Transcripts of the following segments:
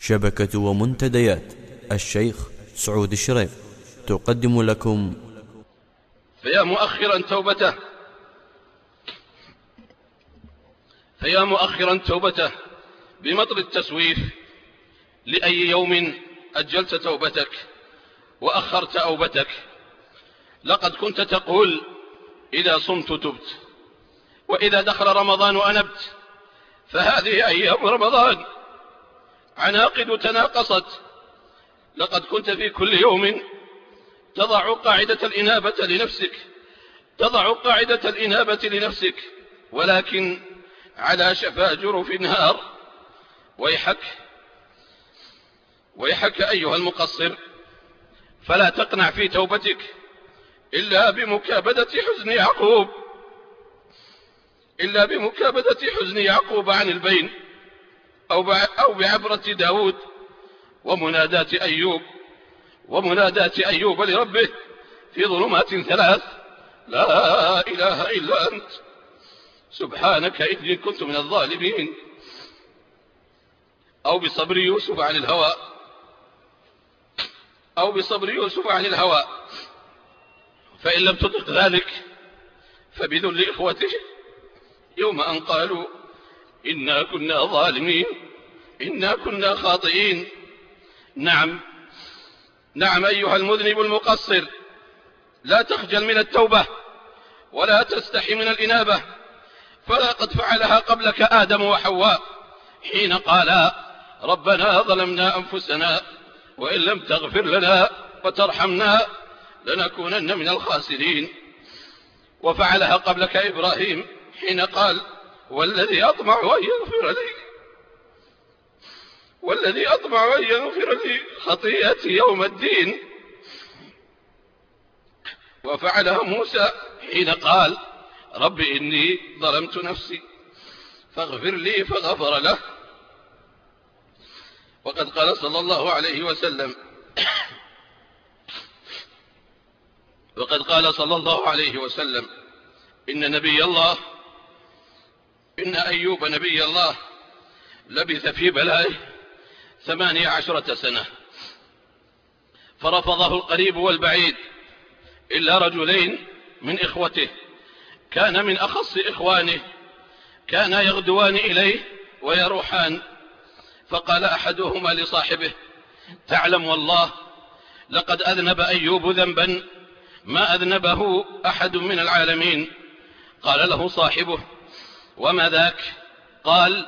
شبكة ومنتديات. الشيخ سعود الشريف. تقدم لكم. فيا مؤخرا توبته. فيا مؤخرا توبته. بمطر التسويف لأي يوم أجلت توبتك وأخرت أوبتك. لقد كنت تقول إذا صمت تبت وإذا دخل رمضان أنبت. فهذه أيام رمضان. عناقد تناقصت. لقد كنت في كل يوم تضع قاعدة الإنابة لنفسك. تضع قاعدة الإنابة لنفسك. ولكن على شفا جرف نهار. ويحك ويحك أيها المقصر. فلا تقنع في توبتك إلا بمكابدة حزن يعقوب. إلا بمكابدة حزن يعقوب عن البين. أو بعبرة داود ومنادات أيوب ومنادات أيوب لربه في ظلمات ثلاث. لا إله إلا أنت. سبحانك إني كنت من الظالمين. أو بصبر يوسف عن الهوى. أو بصبر يوسف عن الهوى. فإن لم تطق ذلك فبذل إخوته يوم أن قالوا إنا كنا ظالمين. إنا كنا خاطئين. نعم. نعم أيها المذنب المقصر. لا تخجل من التوبة ولا تستحي من الإنابة. فلا قد فعلها قبلك آدم وحواء حين قالا ربنا ظلمنا أنفسنا وإن لم تغفر لنا وترحمنا لنكونن من الخاسرين. وفعلها قبلك إبراهيم حين قال والذي أطمع أن يغفر لي. والذي أطمع أن يغفر لي خطيئتي يوم الدين. وفعلها موسى حين قال رب إني ظلمت نفسي فاغفر لي فغفر له. وقد قال صلى الله عليه وسلم وقد قال صلى الله عليه وسلم إن نبي الله إن أيوب نبي الله لبث في بلائه ثمانية عشرة سنة. فرفضه القريب والبعيد إلا رجلين من إخوته. كان من أخص إخوانه. كان يغدوان إليه ويروحان. فقال أحدهما لصاحبه تعلم والله لقد أذنب أيوب ذنبا ما أذنبه أحد من العالمين. قال له صاحبه وما ذاك؟ قال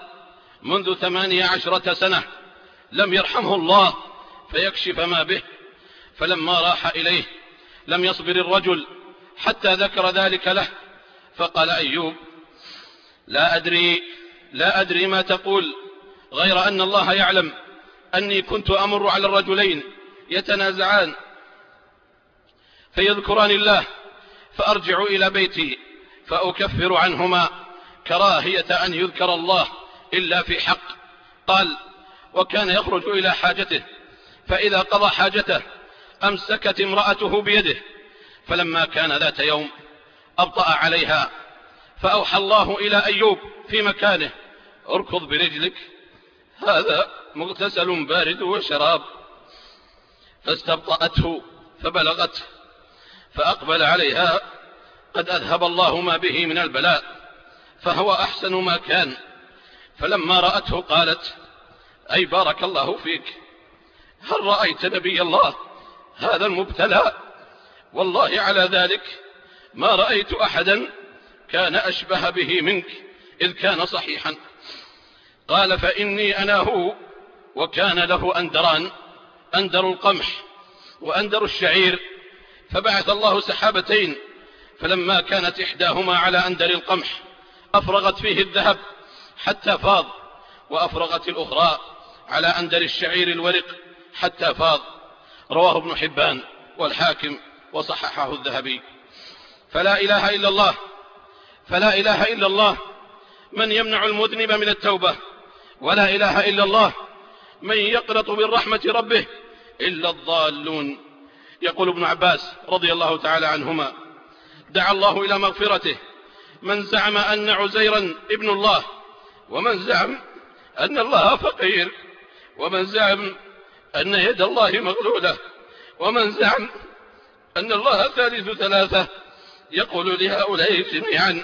منذ ثمانية عشرة سنة لم يرحمه الله فيكشف ما به فلما راح إليه لم يصبر الرجل حتى ذكر ذلك له فقال أيوب لا أدري لا أدري ما تقول غير أن الله يعلم أني كنت أمر على الرجلين يتنازعان فيذكران الله فأرجع إلى بيتي فأكفر عنهما كراهية أن يذكر الله إلا في حق. قال وكان يخرج إلى حاجته فإذا قضى حاجته أمسكت امرأته بيده فلما كان ذات يوم أبطأ عليها فأوحى الله إلى أيوب في مكانه اركض برجلك هذا مغتسل بارد وشراب. فاستبطأته فبلغته فأقبل عليها قد أذهب الله ما به من البلاء. فهو أحسن ما كان. فلما رأته قالت أي بارك الله فيك. هل رأيت نبي الله هذا المبتلى؟ والله على ذلك ما رأيت أحدا كان أشبه به منك إذ كان صحيحا. قال فإني أنا هو وكان له أندران أندر القمح وأندر الشعير. فبعث الله سحابتين فلما كانت إحداهما على أندر القمح أفرغت فيه الذهب حتى فاض وأفرغت الأخرى على أندر الشعير الورق حتى فاض. رواه ابن حبان والحاكم وصححه الذهبي. فلا إله إلا الله فلا إله إلا الله من يمنع المذنب من التوبة. ولا إله إلا الله من يقنط من رحمة ربه إلا الضالون. يقول ابن عباس رضي الله تعالى عنهما دعا الله إلى مغفرته من زعم أن عزيرا ابن الله ومن زعم أن الله فقير ومن زعم أن يد الله مغلولة ومن زعم أن الله ثالث ثلاثة. يقول لهؤلاء جميعا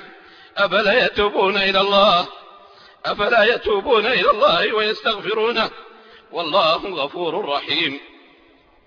أفلا يتوبون إلى الله؟ أفلا يتوبون إلى الله ويستغفرونه؟ والله غفور رحيم.